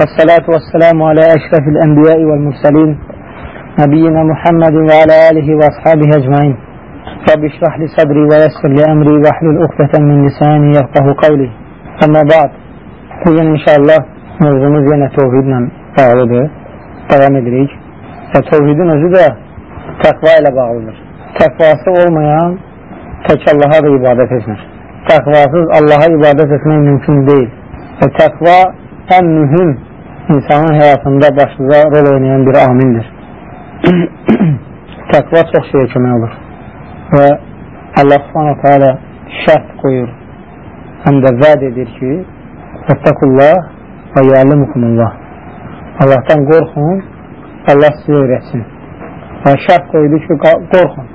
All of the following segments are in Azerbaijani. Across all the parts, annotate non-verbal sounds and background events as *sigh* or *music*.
والصلاة والسلام على أشرف الأنبياء والمرسلين نبينا محمد وعلى آله وأصحابه أجمعين رب اشرح لي صدري ويسر لي أمري واحلل عقدة من لساني يفقه قولي أما بعد bugün inşallah mövzumuz yenə tövhidlə bağlıdır. Davam edirik. Və tövhidin özü də təqva ilə bağlıdır. Təqvası olmayan tək Allaha da ibadət etmir. Təqvasız Allaha ibadət etmək mümkün deyil. Və təqva ən mühüm insanın həyatında başlıca rol oynayan bir amildir. *clears throat* təqva çox şeyə kömək olur. Və Allah subhanahu teala şərt qoyur, həm də vəd edir ki, Fəttəkullah və yəlimukumullah Allahdan qorxun, Allah sizə öyrətsin. Və şərt qoydu ki, qorxun.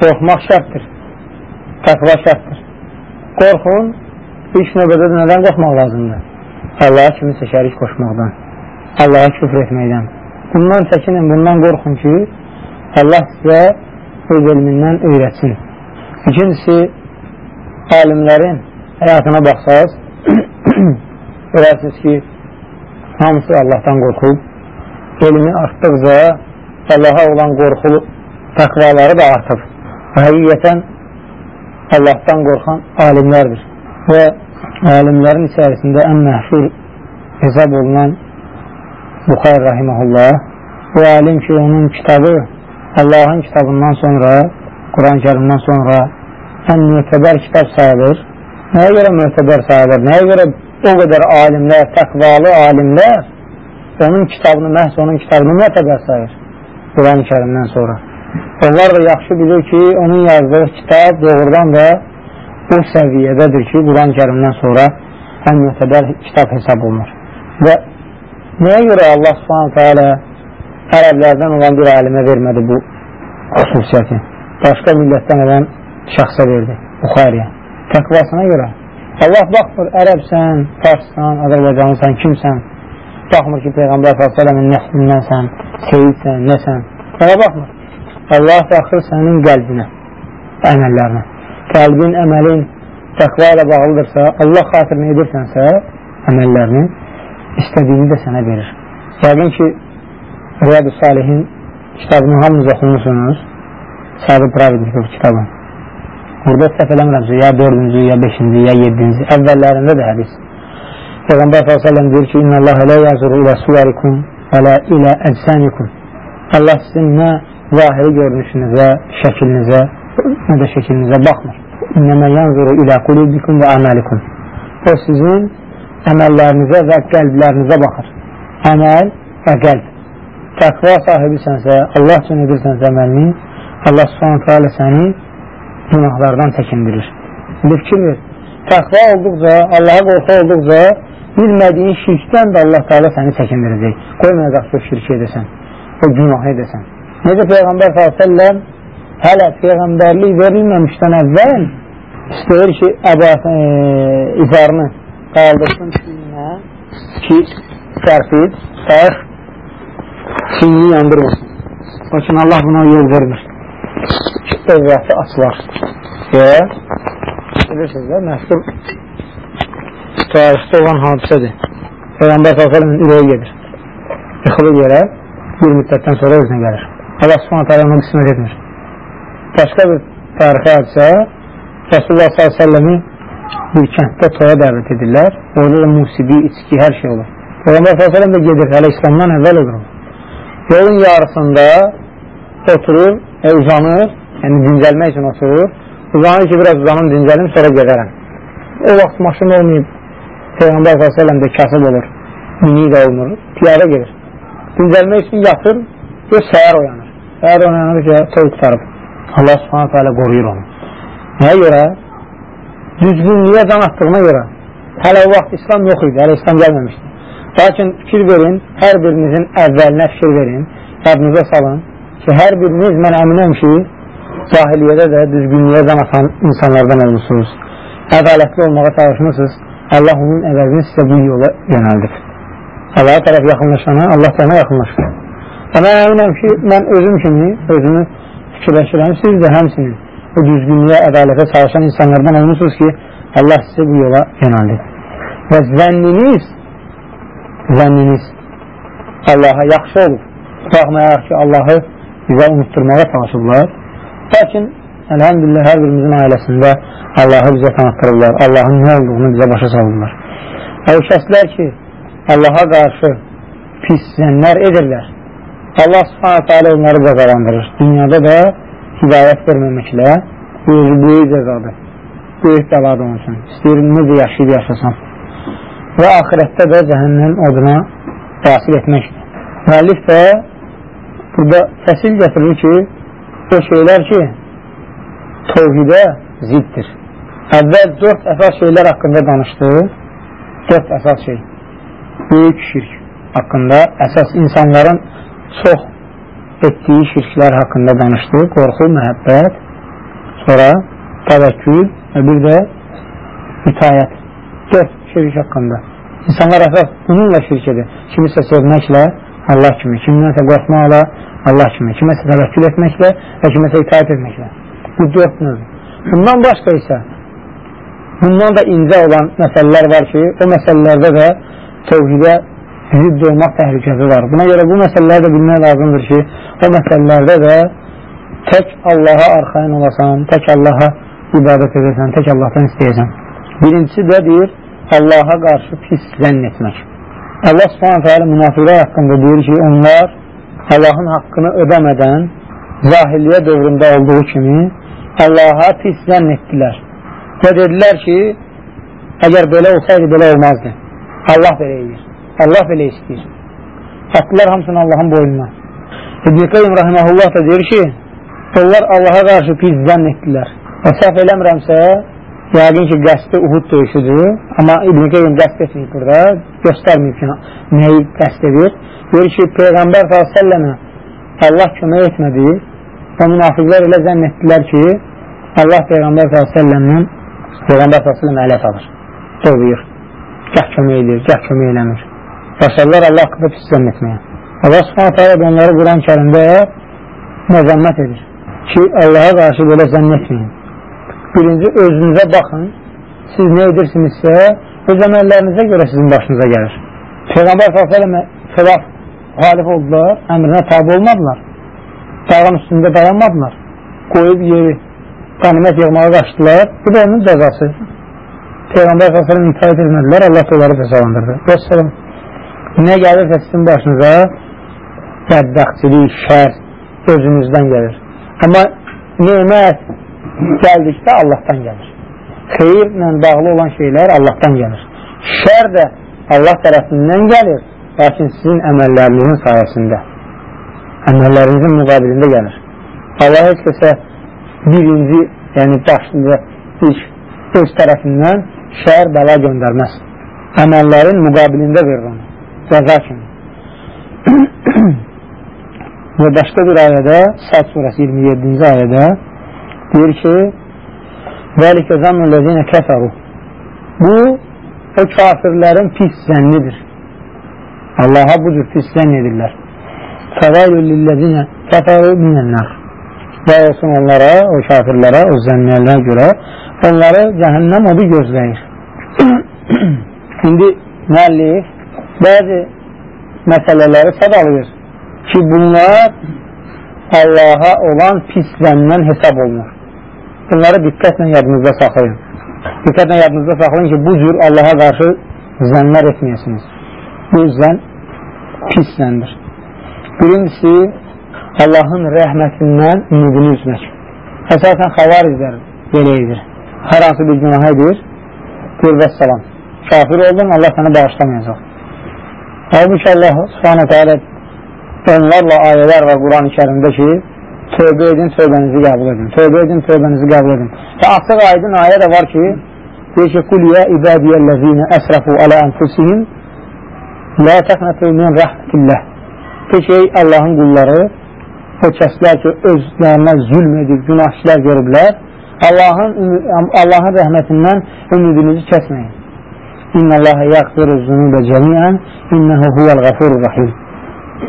Qorxmaq şərtdir. Təqva şərtdir. Qorxun, ilk növbədə nədən qorxmaq lazımdır? Allaha kimisə şərik qoşmaqdan, Allaha küfr etməkdən. Bundan çəkinin, bundan qorxun ki, Allah sizə öz elmindən öyrətsin. İkincisi, alimlərin həyatına baxsaq, *clears throat* görərsiniz ki, hamısı Allahdan qorxub, elmi artdıqca Allaha olan qorxulu təqvaları da artıb. Həqiqətən Allahdan qorxan alimlərdir və alimlərin içərisində ən məhşur hesab olunan Buxayr Rahiməhullah bu alim ki, onun kitabı Allahın kitabından sonra, Quran-ı Kerimdən sonra ən mütəbər kitab sayılır. Nəyə görə mütəbər sayılır? Nəyə görə o qədər alimlər, təqvalı alimlər onun kitabını, məhz onun kitabını mütəbər sayır Quran-ı Kerimdən sonra. Onlar da yaxşı bilir ki, onun yazdığı kitab doğrudan da o səviyyədədir ki, Quran-ı Kerimdən sonra ən mütəbər kitab hesab olunur. Və nəyə görə Allah subhanətə alə ərəblərdən olan bir alimə vermədi bu xüsusiyyəti? Başqa millətdən olan şəxsə verdi, Buxariyə. Təqvasına görə. Allah baxmır, ərəbsən, farssan, Azərbaycanlısan, kimsən? Baxmır ki, Peyğəmbər s.ə.v-in nəslindənsən, seyidsən, nəsən? Ona baxmır. Allah baxır sənin qəlbinə, əməllərinə. Qəlbin, əməlin təqva ilə bağlıdırsa, Allah xatirinə edirsənsə, əməllərini istədiyini də sənə verir. Yəqin ki, Riyad-ı Salihin kitabını hamınız oxumusunuz. Sadı Pravidin kitabı. Burada səhv eləmirəmsə, ya 4-cü, ya 5-ci, ya 7-ci, əvvəllərində də hədis. Peyğəmbər s.ə.v deyir ki, İnnə Allah lə yazuru ilə suvərikum və lə ilə əcsənikum. Allah sizin nə zahiri görünüşünüzə, şəklinizə, nə də şəklinizə baxmır. İnnəmə yanzuru ilə qulubikum və əməlikum. O sizin əməllərinizə və qəlblərinizə baxır. Əməl və qəlb. Təqva sahibisənsə, Allah üçün edirsənsə əməlini, Allah s.ə.v səni günahlardan çəkindirir. İndi fikir ver. Təqva olduqca, Allaha qorxu olduqca bilmədiyin şirkdən də Allah Teala səni çəkindirəcək. Qoymayacaq ki, o şirki edəsən, o günah edəsən. Necə Peyğəmbər s.ə.v hələ Peyğəmbərlik verilməmişdən əvvəl istəyir ki, əbə, e, izarını qaldırsın çininə ki, sərfid, sərf çinini yandırmasın. Lakin Allah buna yol vermir. Övrəti açılar. Və bilirsiniz də, məşhur tarixdə olan hadisədir. Peyğəmbər s.ə.v-in ürəyi gedir. Yıxılır yerə, bir müddətdən sonra özünə gəlir. Allah s.ə.v onu qismət etmir. Başqa bir tarixi hadisə Rasulullah s.ə.v-i bir kənddə toya dəvət edirlər. Orada da musiqi, içki, hər şey olur. Peyğəmbər s.ə.v də gedir, hələ İslamdan əvvəl olur. Yolun yarısında oturur, e, uzanır, yəni dincəlmək üçün oturur. Uzanır ki, biraz uzanım, dincəlim, sonra gedərəm. O vaxt maşın olmayıb, Peyğəmbər s.ə.v də kasıb olur, mini də olmur, piyada gedir. Dincəlmək üçün yatır, göz səhər oyanır. Səhər oyanır ki, toy qutarıb. Allah subhanətə alə qoruyur onu. Nəyə görə? Düzgünlüyə can attığına görə. Hələ o vaxt İslam yox idi, hələ İslam gəlməmişdi. Lakin fikir verin, hər birinizin əvvəlinə fikir verin, yadınıza salın ki, hər biriniz mən əminəm ki, cahiliyyədə də düzgünlüyə can atan insanlardan olmuşsunuz. Ədalətli olmağa çalışmışsınız, Allah onun əvəzini sizə bu yola yönəldir. Allaha tərəf yaxınlaşana, Allah ona yaxınlaşır. Amma əminəm ki, mən özüm kimi, özümü fikirləşirəm, siz də həmsinin o düzgünlüyə, ədalətə çalışan insanlardan olmuşsunuz ki, Allah sizi bu yola yönəldir. Və zənniniz zənniniz Allaha yaxşı olub. Baxmayaraq ki, Allahı bizə unutturmağa çalışıblar. Lakin, əlhəmdülillah, hər birimizin ailəsində Allahı bizə tanıtdırırlar. Allahın nə olduğunu bizə başa salırlar. O kəslər ki, Allaha qarşı pis zənlər edirlər. Allah subhanətə alə onları cəzalandırır. Dünyada da hidayət verməməklə özü böyük cəzadır. Böyük bəladır onun üçün. İstəyir, necə yaşayıb yaşasan. Və ahirətdə də cəhənnəm oduna daxil etməkdir. Müəllif də burada fəsil gətirir ki, o şeylər ki, tovhidə ziddir. Əvvəl dörd əsas şeylər haqqında danışdı. Dörd əsas şey. Böyük şirk haqqında, əsas insanların çox etdiyi şirklər haqqında danışdı. Qorxu, məhəbbət, sonra təvəkkül və bir də mütayət. Dörd şirk haqqında. İnsanlar əsas bununla şirk edir. Kimisə sevməklə Allah kimi, kimdənsə qorxmaqla Allah kimi, kiməsə təvəkkül etməklə və kiməsə itaət etməklə. Bu dörd növ. Bundan başqa isə bundan da incə olan məsələlər var ki, o məsələlərdə də tövhidə zidd olmaq təhlükəsi var. Buna görə bu məsələləri də bilmək lazımdır ki, o məsələlərdə də tək Allaha arxain olasan, tək Allaha ibadət edəsən, tək Allahdan istəyəsən. Birincisi də deyir, Allaha qarşı pis zənn etmək. Allah subhanətə alə münafiqlər haqqında deyir ki, onlar Allahın haqqını ödəmədən zahilliyə dövründə olduğu kimi Allaha pis zənn etdilər. Və dedilər ki, əgər belə olsaydı, belə olmazdı. Allah belə edir. Allah belə istəyir. Atdılar hamısını Allahın boynuna. İbn-i Qayyum Rahiməhullah da deyir ki, onlar Allaha qarşı pis zənn etdilər. Və səhv eləmirəmsə, Yəqin ki, qəsdi Uhud döyüşüdür. Amma İbn-i Qeym qəsd etməyib burada. Göstərməyib ki, nəyi qəsd edir. Deyir ki, Peyğəmbər s.ə.və Allah kömək etmədi və münafiqlər elə zənn etdilər ki, Allah Peyğəmbər s.ə.vəndən Peyğəmbər s.ə.və ələt alır. Dövüyür. Gəh kömək edir, gəh kömək eləmir. Başlarlar Allah haqqında pis zənn etməyə. Allah s.ə.və onları Quran kərində məzəmmət edir ki, Allaha qarşı belə zənn etməyin. Birinci, özünüzə baxın. Siz nə edirsinizsə, öz əməllərinizə görə sizin başınıza gəlir. Peyğəmbər s.ə.və xilaf xalif oldular, əmrinə tabi olmadılar. Dağın üstündə dayanmadılar. Qoyub yeri qanimət yığmağa qaçdılar. Bu da onun cəzası. Peyğəmbər s.ə.və itaət etmədilər, Allah da onları cəzalandırdı. Vəssalam. Nə gəlirsə sizin başınıza bədbəxtçilik, şər özünüzdən gəlir. Amma nemət, gəldikdə Allahdan gəlir. Xeyirlə bağlı olan şeylər Allahdan gəlir. Şər də Allah tərəfindən gəlir, lakin sizin əməllərinizin sayəsində. Əməllərinizin müqabilində gəlir. Allah heç kəsə birinci, yəni başlıca iş öz tərəfindən şər bəla göndərməz. Əməllərin müqabilində verir onu. Cəza kimi. Və başqa bir ayədə, Səd surəsi 27-ci ayədə deyir ki Zəlikə zannəl-ləzinə kəfəru Bu, o kafirlərin pis zənnidir. Allaha bu cür pis zənn edirlər. Fəvailul-ləzinə kəfəru minənlər Və olsun onlara, o kafirlərə, o zənnlərə görə onları cəhənnəm odu gözləyir. İndi müəllif bəzi məsələləri sadalıyır ki, bunlar Allaha olan pis zəndən hesab olunur. Bunları diqqətlə yadınızda saxlayın. Diqqətlə yadınızda saxlayın ki, bu cür Allaha qarşı zənlər etməyəsiniz. Bu zən pis zəndir. Birincisi, Allahın rəhmətindən ümidini üzmək. Əsasən xavarizlər belə edir. Hər hansı bir günah edir, deyir və salam. Kafir oldun, Allah səni bağışlamayacaq. Halbuki Allah subhanətə alə onlarla ayələr və Quran-ı kərimdə ki, tövbə edin, tövbənizi qəbul edin. Tövbə edin, tövbənizi qəbul edin. Və açıq aydın ayə də var ki, deyir ki, Qul yə ibadiyyəl-ləzinə əsrəfu alə ənfusihim lə təxnətu min rəhmətilləh. Deyir ki, Allahın qulları, o kəslər ki, özlərinə zülm edib, günah işlər görüblər, Allahın, Allahın rəhmətindən ümidinizi kəsməyin. İnna Allaha yəqfiru zunubə cəmiən, innəhu huvəl qafurur rahim.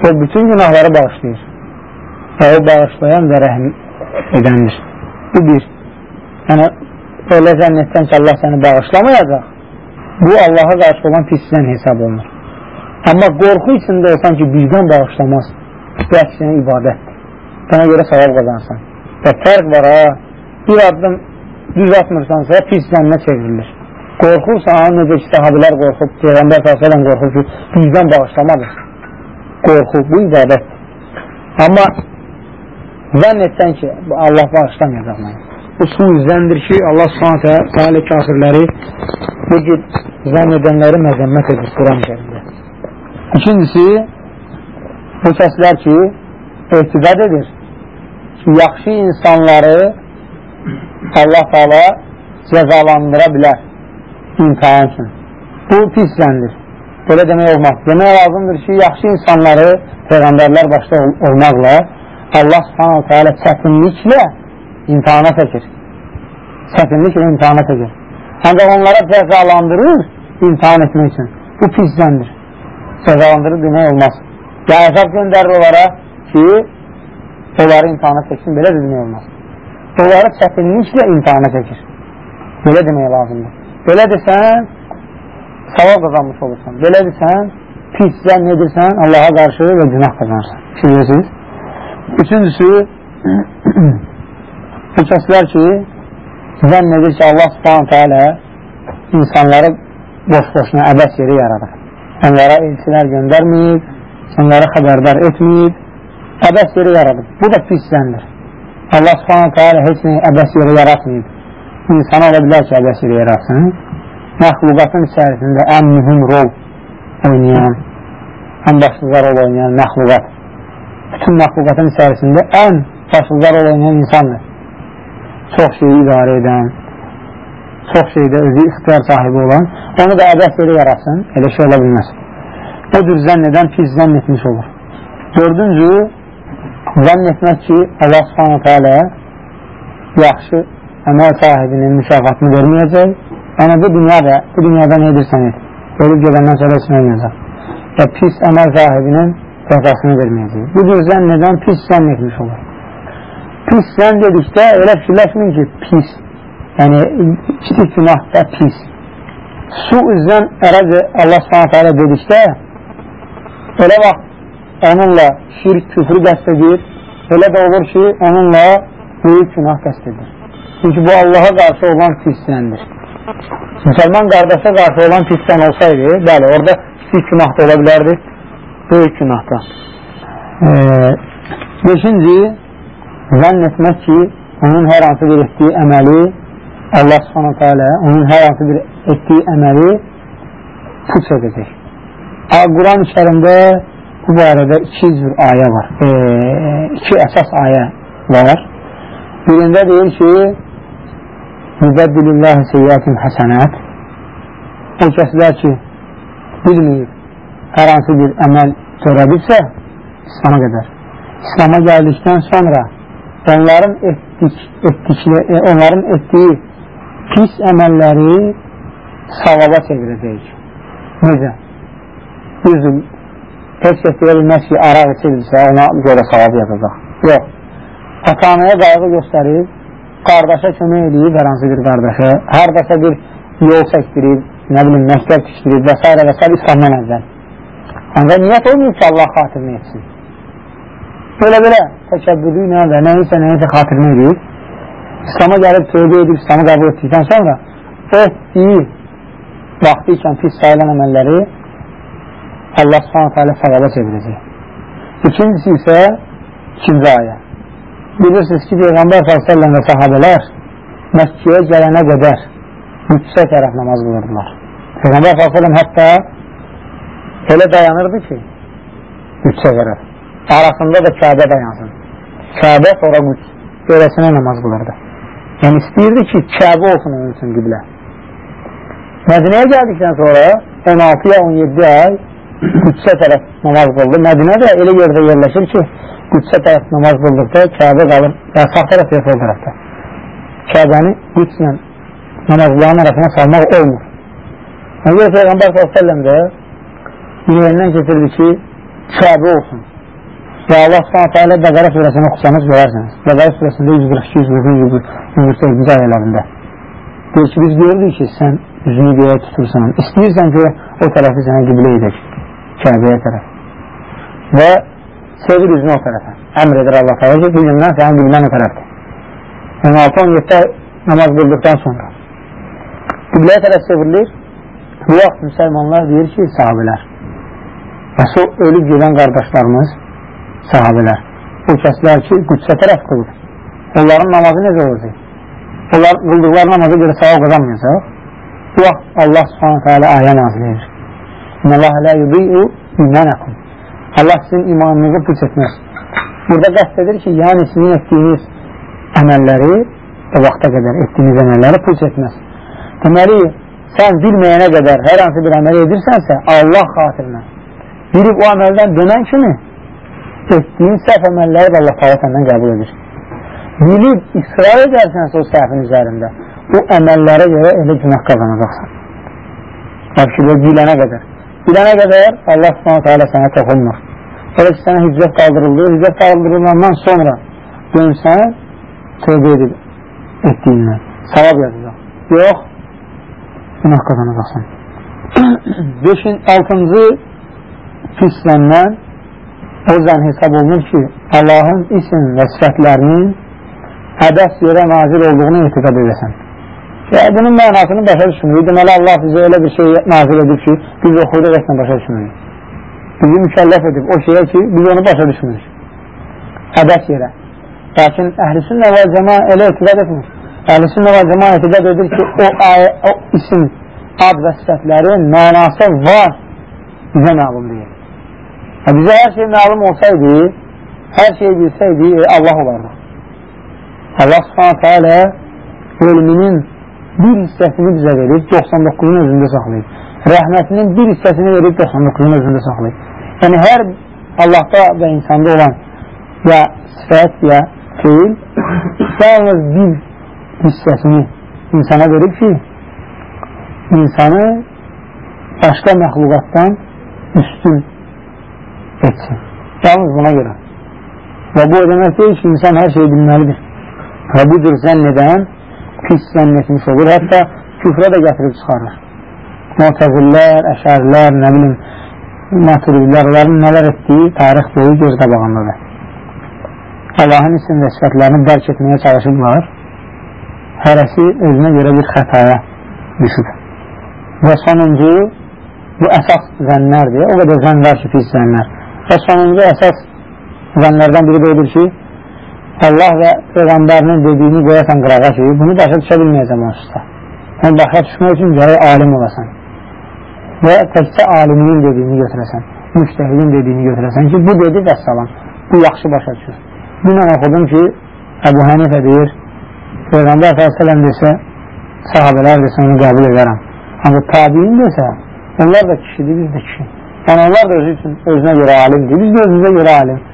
O bütün günahları bağışlayır və o bağışlayan və rəhm edəndir. Bu bir. Yəni, elə zənn etsən ki, Allah səni bağışlamayacaq, bu Allaha qarşı olan pisdən hesab olunur. Amma qorxu içində olsan ki, birdən bağışlamaz. Bu əksinə ibadətdir. Buna görə savab qazansan. Və fərq var ha, bir addım düz atmırsansa pis zənnə çevrilir. Qorxursan, necə ki, sahabilər qorxub, Peyğəmbər s.ə.v qorxub ki, birdən bağışlamadır. Qorxu, bu ibadətdir. Amma zənn etsən ki, Allah bağışlamayacaq mənə. Bu suizəndir ki, Allah s.ə.v salih kafirləri bu cür zənn edənləri məzəmmət edir Quran gəlində. İkincisi, bu kəslər ki, etiqad edir yaxşı insanları Allah Taala cəzalandıra bilər imtihan üçün. Bu pis zəndir. Belə demək olmaz. Demək lazımdır ki, yaxşı insanları Peyğəmbərlər başda ol olmaqla Allah subhanahu teala çətinliklə imtihana çəkir. Çətinliklə imtihana çəkir. Ancaq onlara cəzalandırır imtihan etmək üçün. Bu pis zəndir. Cəzalandırır demək olmaz. Ya əzab göndərir onlara ki, onları imtihana çəksin, belə demək olmaz onları çətinliklə imtihana çəkir. Belə demək lazımdır. Belə desən, savab qazanmış olursan. Belə desən, pis zənn edirsən, Allaha qarşı və günah qazanırsan. Bilirsiniz? Üçüncüsü, *clears throat* bu kəslər ki, zənn edir ki, Allah subhanətə alə insanları boş-boşuna əbəs yeri yaradır. Onlara elçilər göndərməyib, onlara xəbərdar etməyib, əbəs yeri yaradır. Bu da pis zəndir. Allah subhanətə alə heç nəyi əbəs yerə yaratmayıb. İnsan ola bilər ki, əbəs yerə yaratsın. Məxluqatın içərisində ən mühüm rol oynayan, ən başlıca rol oynayan məxluqat. Bütün məxluqatın içərisində ən başlıca rol oynayan insandır. Çox şeyi idarə edən, çox şeydə özü ixtiyar sahibi olan, onu da əbəs yerə yaratsın, elə şey ola bilməz. O cür zənn edən pis zənn etmiş olur. Dördüncü, zənn etmək ki, Allah subhanətə alə yaxşı əməl sahibinin mükafatını verməyəcək. Yəni, bu dünyada, bu dünyada nə edirsən et. Ölüb gedəndən sonra heç olmayacaq. Və pis əməl sahibinin cəzasını verməyəcək. Bu cür zənn edən pis zənn etmiş olur. Pis zənn dedikdə elə fikirləşmin ki, pis. Yəni, kiçik günah da pis. Su üzdən ərəbcə Allah subhanətə alə dedikdə elə vaxt onunla şirk, küfrü qəst edir, elə də olur ki, onunla böyük günah qəst edir. Çünki bu Allaha qarşı olan pisləndir. Müsəlman qardaşa qarşı olan pislən olsaydı, bəli, orada kiçik günah da ola bilərdi, böyük günah da. E, beşinci, zənn etmək ki, onun hər hansı bir etdiyi əməli Allah subhanətə alə onun hər hansı bir etdiyi əməli puç edəcək. Quran-ı kərimdə bu barədə iki cür ayə var. E, iki əsas ayə var. Birində deyir ki, Mübəddililləhi seyyətin həsənət O kəslər ki, bilməyib, hər hansı bir əməl törədirsə, İslama qədər. İslama gəldikdən sonra onların, etdik, etdiklə, e, onların etdiyi pis əməlləri savaba çevirəcək. Necə? Düzdür, heç deyə bilməz ki, araq içildirsə, ona görə savab yazacaq. Yox. Ata-anaya qayğı göstərir, qardaşa kömək edib, hər hansı bir qardaşa, haradasa bir yol çəkdirib, nə bilim, məktəb tikdirib və s. və s. İslamdan əvvəl. Ancaq niyyət olmayıb ki, Allah xatirini etsin. Belə-belə təkəbbürlü ilə və nəyisə, nəyisə xatirini edib, İslam'a gəlib tövbə edib, İslam'ı qəbul etdikdən sonra etdiyi vaxtı ikən pis sayılan əməlləri Allah subhanətə alə savaba çevirəcək. İkincisi isə ikinci ayə. Bilirsiniz ki, Peyğəmbər s.ə.v və sahabələr Məkkəyə gələnə qədər mütsə tərəf namaz qılırdılar. Peyğəmbər s.ə.v hətta elə dayanırdı ki, mütsə tərəf. Arasında da Kəbə dayansın. Kəbə sonra müt görəsinə namaz qılırdı. Yəni istəyirdi ki, Kəbə olsun onun üçün qiblə. Mədinəyə gəldikdən sonra 16 ya 17 ay *clears throat* Qüdsə tərəf namaz qıldı. Mədinə də elə yerdə yerləşir ki, Qüdsə tərəf namaz qıldıqda Kəbə qalır, ya sağ tərəf ya sol tərəfdə. Kəbəni Qüdslə namazların arasına salmaq olmur. Ona görə Peyğəmbər s.ə.v də ürəyindən keçirdi ki, Kəbə olsun. Və Allah s.ə.v Bəqərə surəsini oxusanız görərsiniz. Bəqərə surəsində 142, 143 ayələrində. Deyir ki, biz görürük ki, sən üzünü göyə tutursan, istəyirsən ki, o tərəfi sənə qiblə edək. Kəbəyə tərəf. Və sevir üzünü o tərəfə. Əmr edir Allah təala ki, bu gündən sənin qiblənin o tərəfdir. Yəni 6-17 namaz qıldıqdan sonra qibləyə tərəf çevrilir. Bu vaxt müsəlmanlar deyir ki, sahabələr so ölüb gedən qardaşlarımız sahabələr o kəslər ki, qüdsə tərəf qılır. Onların namazı necə olacaq? Onlar qıldıqları namaza görə savab qazanmayacaq. Bu vaxt Allah subhanətə alə ayə nazil edir. İnnəllah lə yubi'u imanəkum. Allah sizin imanınızı püç etməz. Burada qəst edir ki, yəni sizin etdiyiniz əməlləri o vaxta qədər etdiyiniz əməlləri püç etməz. Deməli, sən bilməyənə qədər hər hansı bir əməl edirsənsə, Allah xatirinə bilib o əməldən dönən kimi etdiyin səhv əməlləri də Allah taala səndən qəbul edir. Bilib israr edərsənsə o səhvin üzərində, bu əməllərə görə elə günah qazanacaqsan. Halbuki bu bilənə qədər. Bilənə qədər Allah alə sənə toxunmur. Elə ki, sənə hicrət qaldırıldı, hicrət qaldırılandan sonra dönsən, tövbə edib etdiyindən. Savab yazacaq. Yox, günah qazanacaqsan. 5-in 6-cı pisləndən o zən hesab olunur ki, Allahın isim və sifətlərinin əbəs yerə nazil olduğunu etiqad edəsən. Və bunun mənasını başa düşmürük. Deməli, Allah bizə elə bir şey nazil edib ki, biz oxuyuq etlə başa düşmürük. Bizi mükəlləf edib o şeyə ki, biz onu başa düşmürük. Əbəs yerə. Lakin əhlüsünnə və cəma elə etiqad etmir. Əhlüsünnə və cəma etiqad edir ki, o, ayə, o isim, ad və sifətlərin mənası var, bizə məlum deyil. Ha, bizə hər şey məlum olsaydı, hər şey bilsəydi, e, Allah olardı. Allah subhanətə alə ölümünün bir hissəsini bizə verib, 99-un özündə saxlayıb. Rəhmətinin bir hissəsini verib, 99-un özündə saxlayıb. Yəni, hər Allahda və insanda olan ya sifət, ya feil, yalnız bir hissəsini insana verib ki, insanı başqa məxluqatdan üstün etsin. Yalnız buna görə. Və bu o demək deyil ki, insan hər şeyi bilməlidir. Və bu cür zənn edən pis zənn etmiş olur. Hətta küfrə də gətirib çıxarır. Mutəzillər, əşərlər, nə bilim, maturidlər, onların nələr etdiyi tarix boyu göz qabağındadır. Allahın isim və sifətlərini dərk etməyə çalışırlar. Hərəsi özünə görə bir xətaya düşür. Və sonuncu, bu əsas zənnlərdir. O qədər zənn var ki, pis zənnlər. Və sonuncu əsas zənnlərdən biri də edir ki, Allah və Peyğəmbərinin dediyini qoyasan qırağa ki, bunu başa düşə bilməyəcəm onsuzda. Yəni, başa düşmək üçün gərək alim olasan. Və təkcə aliminin dediyini götürəsən, müştəhidin dediyini götürəsən ki, bu dedi və salam, bu yaxşı başa düşür. Dünən oxudum ki, Əbu Hənifə deyir, Peyğəmbər s.ə.v desə, sahabələr desə, onu qəbul edərəm. Amma tabiin desə, onlar da kişidir, biz də kişi. Yəni, onlar da özü üçün özünə görə alimdir, biz də özümüzə görə alim.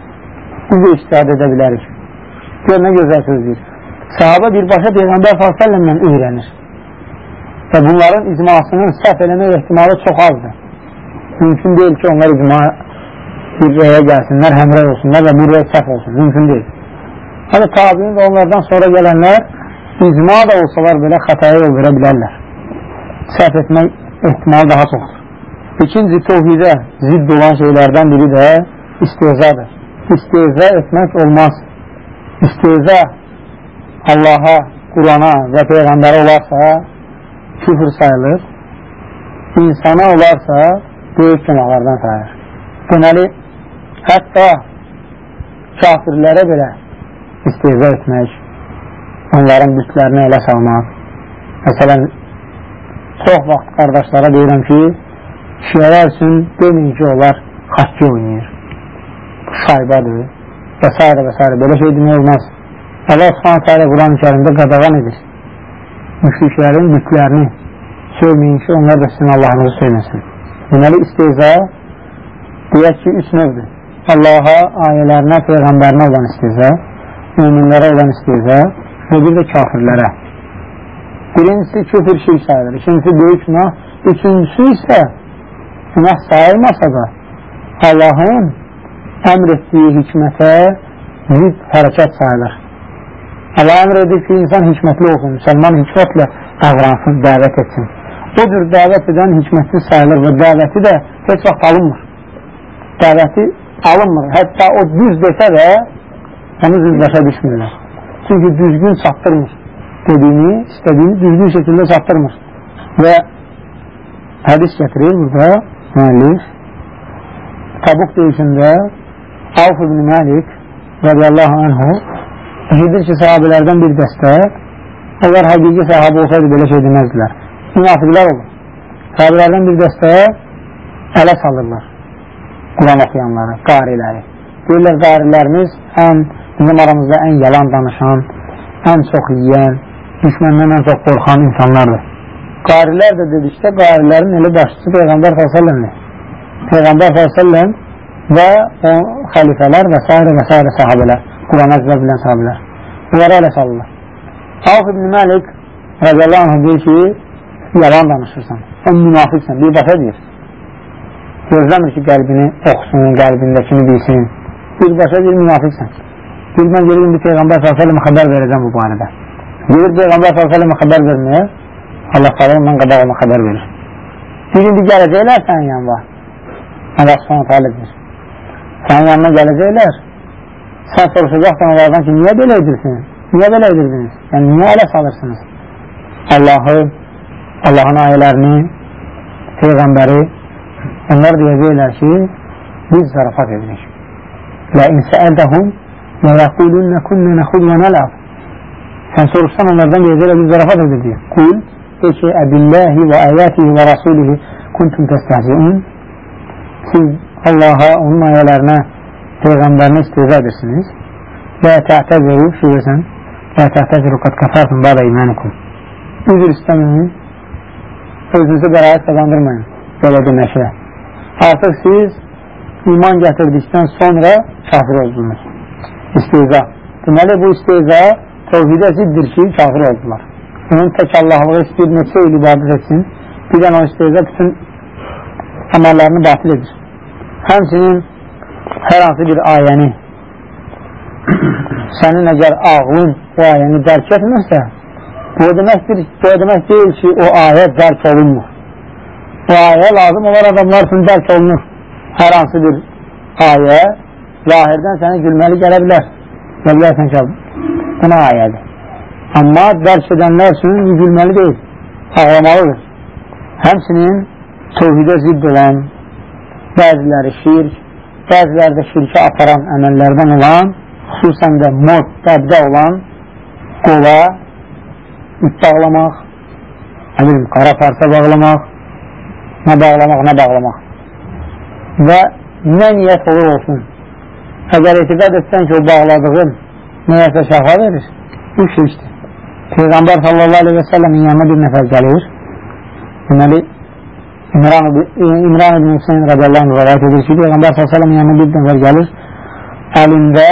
Biz də istifadə edə bilərik. Gör nə gözəl sözdür. Sahaba birbaşa Peyğəmbər s.ə.v-lə öyrənir. Və bunların icmasının səhv eləmək ehtimalı çox azdır. Mümkün deyil ki, onlar icma bir rəyə gəlsinlər, həmrəy olsunlar və bir rəy səhv olsun. Mümkün deyil. Hələ tabiin və onlardan sonra gələnlər icma da olsalar belə xətaya yol verə bilərlər. Səhv etmək ehtimalı daha çoxdur. İkinci tohidə zidd olan şeylərdən biri də istehzadır. İstehza etmək olmaz istehza Allaha, Qurana və Peyğəmbərə olarsa küfür sayılır. İnsana olarsa böyük günahlardan sayılır. Deməli, hətta kafirlərə belə istehza etmək, onların bütlərini elə salmaq. Məsələn, çox vaxt qardaşlara deyirəm ki, şiyələr üçün demin ki, onlar haqqı oynayır. Saybadır və s. və s. Belə şey demək olmaz. Allah subhanətə alə Quran-ı kərimdə qadağan edir. Müşriklərin bütlərini söyləyin ki, onlar da sizin Allahınızı söyləsin. Deməli, isteyza deyək ki, üç növdür. Allaha, ayələrinə, Peyğəmbərinə olan isteyza, müminlərə olan isteyza və bir də kafirlərə. Birincisi küfür şirk sayılır, ikincisi böyük günah, üçüncüsü isə günah sayılmasa da Allahın əmr etdiyi hikmətə zidd hərəkət sayılır. Allah əmr edir ki, insan hikmətli olsun, müsəlman hikmətlə davransın, dəvət etsin. O cür dəvət edən hikmətli sayılır və dəvəti də heç vaxt alınmır. dəvəti alınmır. Hətta o düz desə də onu düz başa düşmürlər. Çünki düzgün çatdırmır dediyini, istədiyini düzgün şəkildə çatdırmır. Və hədis gətirir burada müəllif Tabuk döyüşündə Avf ibn Məlik radiyallahu anhu eşidir ki, sahabələrdən bir dəstə onlar həqiqi sahabə olsaydı belə şey deməzdilər. Münafiqlər olur. Sahabələrdən bir dəstə ələ salırlar. Quran oxuyanları, qariləri. Deyirlər, qarilərimiz ən, bizim aramızda ən yalan danışan, ən çox yiyən, düşməndən ən çox qorxan insanlardır. Qarilər də dedikdə, qarilərin elə başçısı Peyğəmbər s.ə.v-dir. Peyğəmbər s.ə.v və o xəlifələr və s. və s. sahabələr, Quran əzbər bilən sahabələr. Bunları ələ salırlar. Avf ibn Məlik radiyallahu anh deyir ki, yalan danışırsan, sən münafiqsən, bir başa deyir gözləmir ki, qəlbini oxusun, qəlbindəkini bilsin. Birbaşa bir münafiqsən. Bir mən gelir indi Peyğəmbər s.ə.və xəbər verəcəm bu barədə. Gelir Peyğəmbər s.ə.və xəbər verməyə, Allah s.ə.və ondan qabaq ona xəbər verir. Bir indi gələcəklər sənin yanına. Allah s.ə.və deyir. Sənin yanına gələcəklər. Sən soruşacaqsan onlardan ki, niyə belə edirsin? Niyə belə edirdiniz? Yəni, niyə ələ salırsınız? Allahı, Allahın ayələrini, Peyğəmbəri Onlar deyəcəklər ki, biz zarafat edirik. La insəəldəhum və yəqulunnə künnə nəxud və nələb. Sən soruşsan onlardan deyəcəklər, biz zarafat edirik. Qul, de ki, əbilləhi və əyətihi və rasulihi kuntum təstəhziun. Siz Allaha, onun ayələrinə, Peyğəmbərinə isteyizə edirsiniz. Və təhtəziru, şübhəsən, və təhtəziru qad kəfərtum bədə imənikum. Üzr istəməyin, özünüzü bəraət qazandırmayın. Belə deməklə artıq siz iman gətirdikdən sonra kafir oldunuz. İsteyza. Deməli, bu isteyza tevhidə ziddir ki, kafir oldular. Onun tək Allahlığı istəyir, neçə il ibadət etsin, bir dənə o isteyza bütün əməllərini batil edir. Həmçinin hər hansı bir ayəni *clears throat* sənin əgər ağlın o ayəni dərk etmirsə, bu deməkdir, bu demək deyil ki, o ayə dərk olunmur o ayə lazım olan adamlar üçün dərk olunur. Hər hansı bir ayə zahirdən səni gülməli gələ bilər. Və bilərsən ki, buna ayədir. Amma dərk edənlər üçün gülməli deyil, ağlamalıdır. Həmsinin tövhidə zidd olan, bəziləri şirk, bəziləri də şirkə aparan əməllərdən olan, xüsusən də mod, dəbdə olan qola, ip bağlamaq, əmirim, qara parça bağlamaq, nə bağlamaq, nə bağlamaq. Və nə niyyət olur olsun. Əgər etiqad etsən ki, o bağladığın nəyəsə şəfa verir, bu şirkdir. Peyğəmbər sallallahu aleyhi və səlləmin yanına bir nəfər gəlir. Deməli, İmran, İmran ibn Hüseyin radiyallahu anh rəvayət edir ki, Peyğəmbər səlləmin yanına bir nəfər gəlir, əlində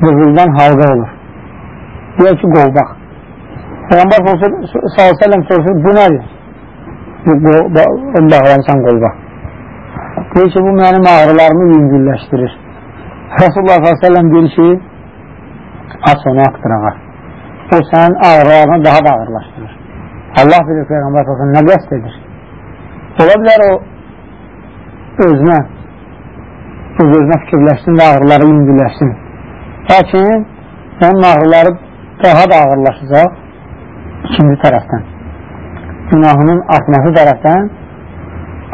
qızıldan halqa olur. Deyək ki, qolbaq. Peyğəmbər səlləm soruşur, bu nədir? onu bağlamsan qolba. Deyir ki, bu mənim ağrılarımı yüngülləşdirir. Rasulullah s.ə.v deyir ki, aç onu aktırağa. O sənin ağrılarını daha da ağırlaşdırır. Allah bilir Peyğəmbər s.ə.v nə qəst edir? Ola bilər o özünə öz özünə fikirləşsin və ağrıları yüngülləşsin. Lakin onun ağrıları daha da ağırlaşacaq ikinci tərəfdən günahının artması tərəfdən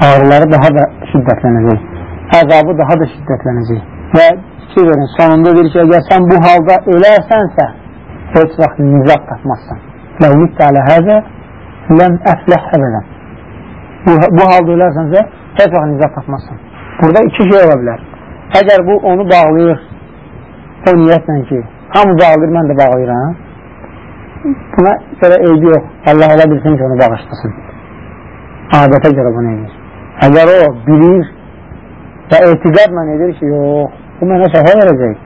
ağrıları daha da şiddətlənəcək. Əzabı daha da şiddətlənəcək. Və fikir verin, sonunda deyir ki, əgər sən bu halda ölərsənsə, heç vaxt nizaq tapmazsan. Ləv mittə alə həzə, ləm əfləh əbədən. Bu, bu halda ölərsənsə, heç vaxt nizaq tapmazsan. Burada iki şey ola bilər. Əgər bu onu bağlayır, o niyyətlə ki, hamı bağlayır, mən də bağlayıram, buna görə eybi yox. Allah ola bilsin ki, onu bağışlasın. Adətə görə bunu edir. Əgər o bilir və etiqadla edir ki, yox, bu mənə şəfə verəcək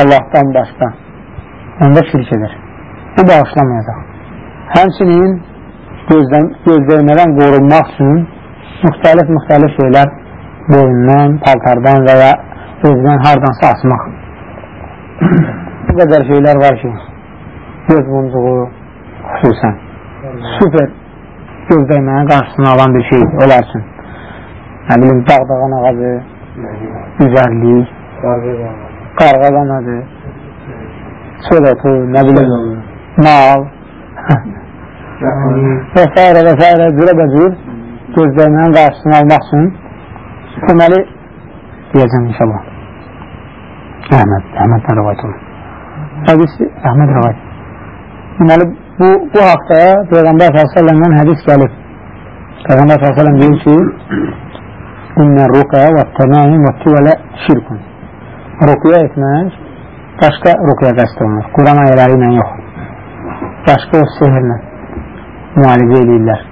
Allahdan başqa. Onda şirk edir. Bu bağışlamayacaq. Həmçinin gözdən, gözləymədən qorunmaq üçün müxtəlif-müxtəlif şeylər boyundan, paltardan və ya özdən hardansa asmaq. Bu qədər şeylər var ki, göz muncuğu xüsusən super göz dəymənin qarşısını alan bir şey olar üçün. Nə bilim dağdağan ağacı üzərlik, qarğa qanadı, çöl otu, nə bilim, mal və s. və s. cürə-bəcür gözlərindən qarşısını almaq üçün deməli deyəcəm inşallah. Əhməd, Əhməddən rəvayət olur. Hədisi Əhməd rəvayət. Deməli, bu, bu haqda Peyğəmbər s.ə.v-dən hədis gəlib. Peyğəmbər s.ə.v deyir ki, İnnə ruqə və təməyin və tüvələ şirkun. Ruqya etmək başqa ruqya qəst olunur. Quran ayələri ilə yox. Başqa o sehirlə müalicə edirlər.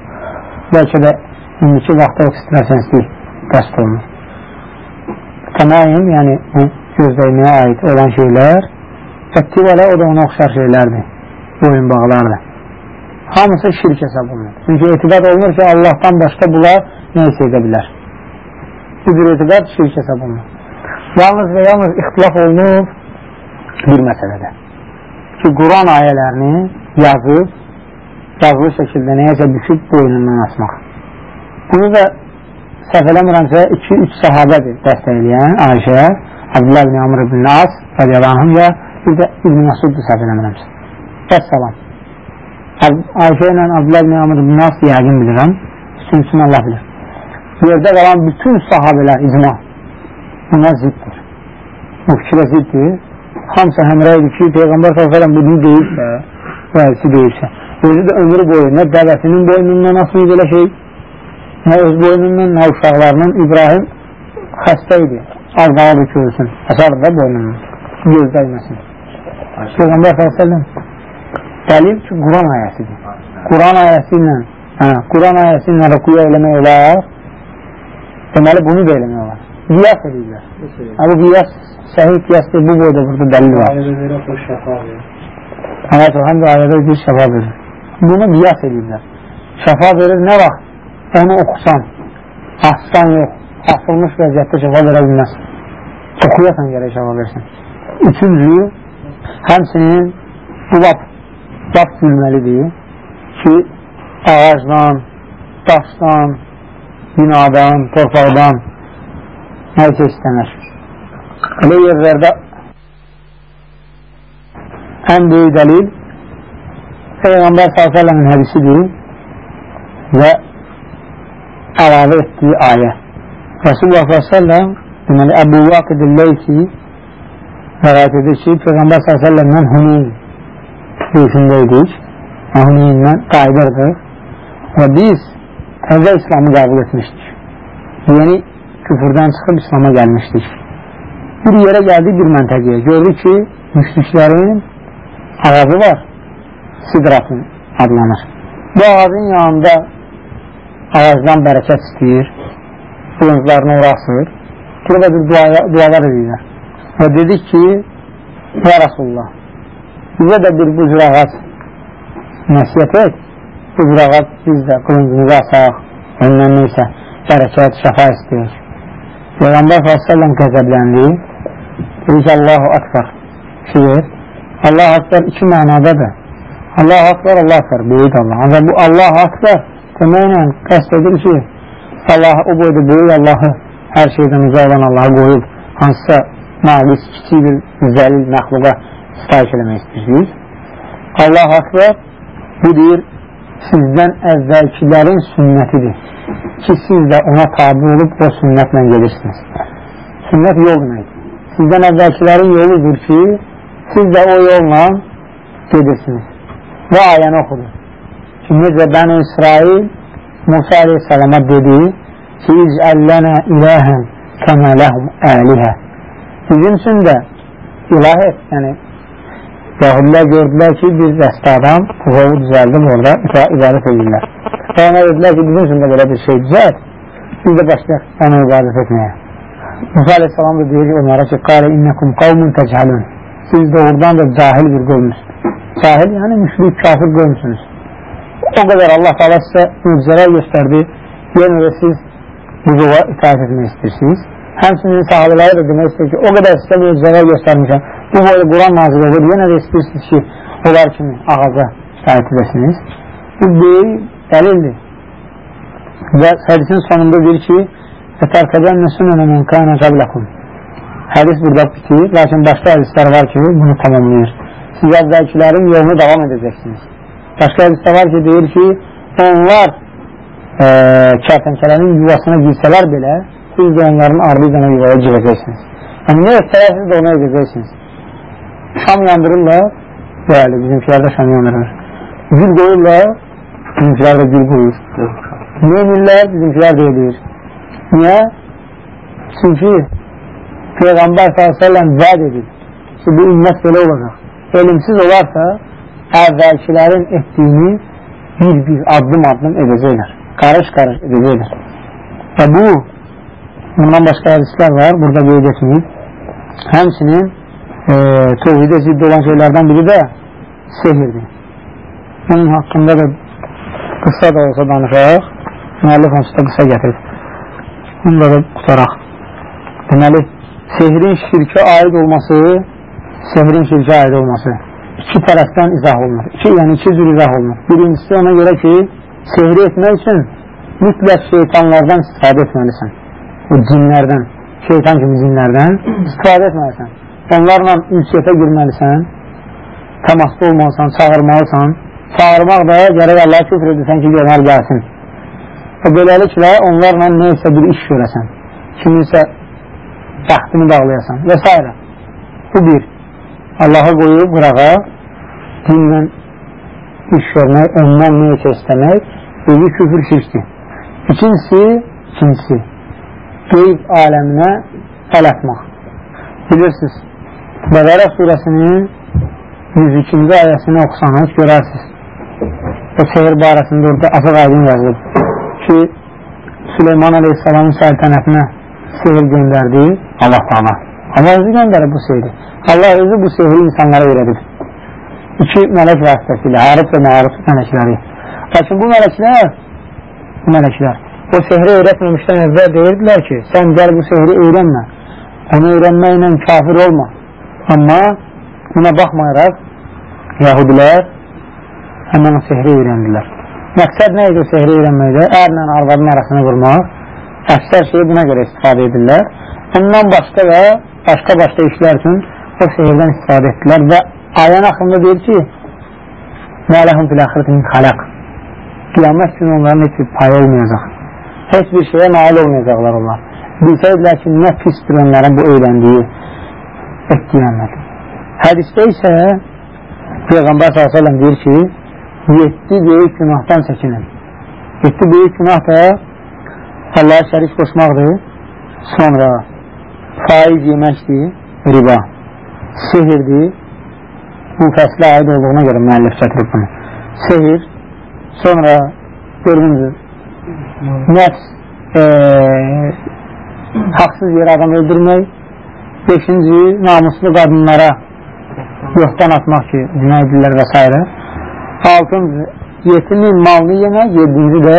Bəlkə də indiki vaxtda ekstrasenslik qəst olunur. Təməyin, yəni bu gözləyməyə aid olan şeylər və tüvələ o da ona oxşar şeylərdir. Boyun bağlardır. Hamısı şirk hesab olunur. Çünki etiqat olunur ki, Allahdan başqa bunlar nə isə edə bilər bu cür etiqad şirk hesab olunur. Yalnız və yalnız ixtilaf olunub bir məsələdə. Ki, Quran ayələrini yazıb, yazılı şəkildə nəyəsə büküb boynundan asmaq. Bunu da səhv eləmirəmsə 2-3 sahabədir dəstəkləyən Ayşəyə, Abdullah ibn Amr ibn As radiyallahu ya bir də İbn Məsuddur səhv eləmirəmsə. Vəssalam. Ayşə ilə Abdullah ibn Amr ibn As yəqin bilirəm. Üçüncüsünü Allah bilir yerdə qalan bütün sahabələr icma buna ziddir. Bu fikrə ziddir. Hamısı həmrəydir ki, Peyğəmbər s.ə.v bunu deyirsə, vəlisi deyirsə, özü də ömrü boyu nə dəvətinin boynundan asmayıb elə şey, nə öz boynundan, nə uşaqlarının İbrahim xəstə idi. Ardağa bükülsün, əsardır da boynundan, gözdəyməsin. Peyğəmbər s.ə.v dəlil ki, Quran ayəsidir. Quran ayəsi ilə hə, Quran ayəsi ilə rükuya eləmək olar, Deməli, bunu da eləmək olar. Qiyas edirlər. Bu qiyas səhih qiyasdır, bu boyda burada dəlil var. Evet, həm də ayədə bir şəfa verir. Bunu qiyas edirlər. Şəfa verir nə vaxt? Onu oxusan, aslan yox, asılmış vəziyyətdə şəfa verə bilməz. Oxuyasan gərək şəfa versin. Üçüncü, həmsinin bu lap, lap gülməlidir ki, ağacdan, daşdan, binadan, torpaqdan nə isə istənir. Elə yerlərdə ən böyük dəlil Peyğəmbər s.ə.v-in hədisidir və əlavə etdiyi ayə. Rasulullah s.ə.v deməli Əbu Vaqid Leysi rəvayət edir ki, Peyğəmbər s.ə.v-dən Huneyn döyüşündəydik. Huneyndən qayıdırdıq və biz təzə İslamı qəbul etmişdik. Yeni küfürdən çıxıb İslama gəlmişdik. Bir yerə gəldik bir məntəqəyə. Gördük ki, müşriklərin ağacı var. Sidratın adlanır. Bu ağacın yanında ağacdan bərəkət istəyir. Qılınclarını orasır. Burada bir duaya, dualar edirlər. Və dedik ki, Ya Rasulullah, bizə də bir bu cür ağac nəsiyyət et ibrağa biz də qılıncımızı asaq, ondan neysə bərəkət, şəfa istəyir. Peyğəmbər s.ə.v qəzəbləndi, ki, Allahu Akbar şiir. Allah Akbar iki mənadadır. Allah Akbar, Allah Akbar, böyük Allah. Ancaq bu Allah Akbar deməklə qəst edir ki, Allah o boyda böyük Allahı hər şeydən uzaq olan Allahı qoyub hansısa naqis, kiçik bir zəlil məxluqa sitayiş eləmək istəyirsiniz. Allah Akbar bu deyir sizdən əvvəlkilərin sünnətidir ki, siz də ona tabi olub o sünnətlə gedirsiniz. Sünnət yol deməkdir. Sizdən əvvəlkilərin yoludur ki, siz də o yolla gedirsiniz. Və ayəni oxudu. Ki, necə Bəni İsrail Musa aleyhissalama dedi ki, İcəllənə iləhən kəmə ləhum əlihə. Bizim üçün də ilah et, yəni Yahudilər gördülər ki, bir dəstə adam qovu düzəldib orada ibadət edirlər. Və ona dedilər ki, bizim üçün də belə bir şey düzəld, biz də başlayaq ona ibadət etməyə. Musa aleyhissalam da deyir onlara ki, qale innəkum qavmun təcəlun. Siz doğrudan da cahil bir qövmüsünüz. Cahil yəni müşrik, kafir qövmüsünüz. O qədər Allah təala sizə mücizələr göstərdi. Yenə də siz bu qova itaat etmək istəyirsiniz. Həmçinin sahabələri də demək istəyir ki, o qədər sizə möcüzələr göstərmişəm. Bu boyda Quran nazil olur. Yenə də istəyirsiniz ki, onlar kimi ağaca şahid edəsiniz. Bu böyük dəlildir. Və hədisin sonunda deyir ki, və tərkədən nəsünənə mən kənə qəbləkum. Hədis burada bitir, lakin başqa hədislər var ki, bunu tamamlayır. Siz əvvəlkilərin yolunu davam edəcəksiniz. Başqa hədisdə var ki, deyir ki, onlar e, kərtənkələrin yuvasına girsələr belə, siz də onların ardı ilə yuvaya girəcəksiniz. Yəni, nə etsələr, siz də ona edəcəksiniz. Şam yandırırlar, bəli, bizimkilər də şam yandırır. Gül qoyurlar, bizimkilər də gül qoyur. Nə edirlər, bizimkilər də edir. Niyə? Çünki Peyğəmbər s.ə.v vəd edir ki, bu ümmət belə olacaq. Elimsiz olarsa, əvvəlkilərin etdiyini bir-bir, addım-addım edəcəklər. Qarış-qarış edəcəklər. Və bu, bundan başqa hədislər var, burada qeyd etməyib. Həmsinin e, tövhidə zidd olan şeylərdən biri də sehirdir. Bunun haqqında da qısa da olsa danışaq, müəllif onsuz da qısa gətirib. Bunu da qutaraq. Deməli, sehrin şirkə aid olması, sehrin aid olması iki tərəfdən izah olunur. İki, yəni iki cür izah olunur. Birincisi ona görə ki, sehri etmək üçün mütləq şeytanlardan istifadə etməlisən. O cinlərdən, şeytan kimi cinlərdən istifadə etməlisən. Onlarla ülsiyyətə girməlisən, təmasda olmalısan, çağırmalısan. Çağırmaq da gərək Allah küfr edirsən ki, görər gəlsin. Və beləliklə onlarla neysə bir iş görəsən. Kiminsə bəxtini bağlayasan və s. Bu bir. Allah'a qoyub qırağa dinlə iş görmək, ondan neysə istəmək, özü küfür şirkdir. İkincisi, ikincisi, qeyb aləminə əl atmaq. Bilirsiniz, Bəqərə surəsinin 102-ci ayəsini oxusanız görərsiniz. O seyir barəsində orada açıq aydın yazılıb ki, Süleyman Aleyhisselamın səltənətinə seyir göndərdi Allah Allah özü göndərib bu seyri. Allah özü bu seyri insanlara öyrədib. İki mələk vasitəsilə, Arif və Marif mələkləri. Lakin bu mələklər, bu mələklər, o sehri öyrətməmişdən əvvəl deyirdilər ki, sən gəl bu sehri öyrənmə, onu öyrənməklə kafir olma. Amma buna baxmayaraq, yahudilər həmən o sehri öyrəndilər. Məqsəd nə idi o sehri öyrənməkdə? Ərlə arvadın arasını vurmaq, əksər şeyi buna görə istifadə edirlər. Ondan başqa da başqa-başqa işlər üçün o sehirdən istifadə etdilər və ayən axırında deyir ki Mələhum fil axirəti min xaləq Qiyamət günü onların heç bir payı olmayacaq. Heç bir şeyə nail olmayacaqlar onlar. Bilsəydilər ki, nə pisdir onların bu öyrəndiyi etdiyi əməl. Hədisdə isə Peyğəmbər s.ə.v deyir ki, 7 böyük günahdan çəkinin. 7 böyük günah da Allah'a şərik qoşmaqdır. Sonra faiz yeməkdir, riba, sehirdir, bu fəslə aid olduğuna görə müəllif çətirib bunu. Sehir, sonra gördünüz, nəfs, e, haqsız yerə adam öldürmək, beşinci, namuslu qadınlara yoxdan atmaq ki, günah edirlər və s. Altıncı, yetimin malını yemək, yedinci də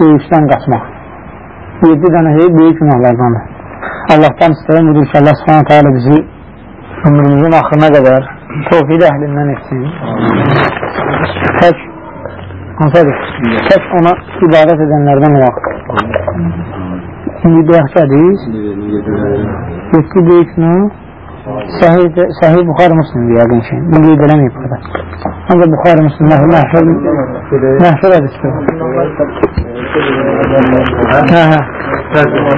döyüşdən qaçmaq. Yedi dənə şey böyük günahlardandır. Allahdan istəyən budur ki, Allah subhanətə alə bizi ömrümüzün axırına qədər tovhid əhlindən etsin. Tək hansıdır? Tək ona ibadət edənlərdən olaq. İndi deyək ki, hədis 7 böyük günah Sahih, sahih Buxar Müslim yəqin ki. Bu qeyd eləməyib burada. Ancaq Buxar Müslim məhşər məhşər hədisdir. Hə, hə.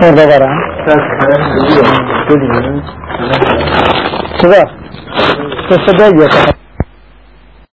Orada var ha. Güzel. Gösterdiğe göre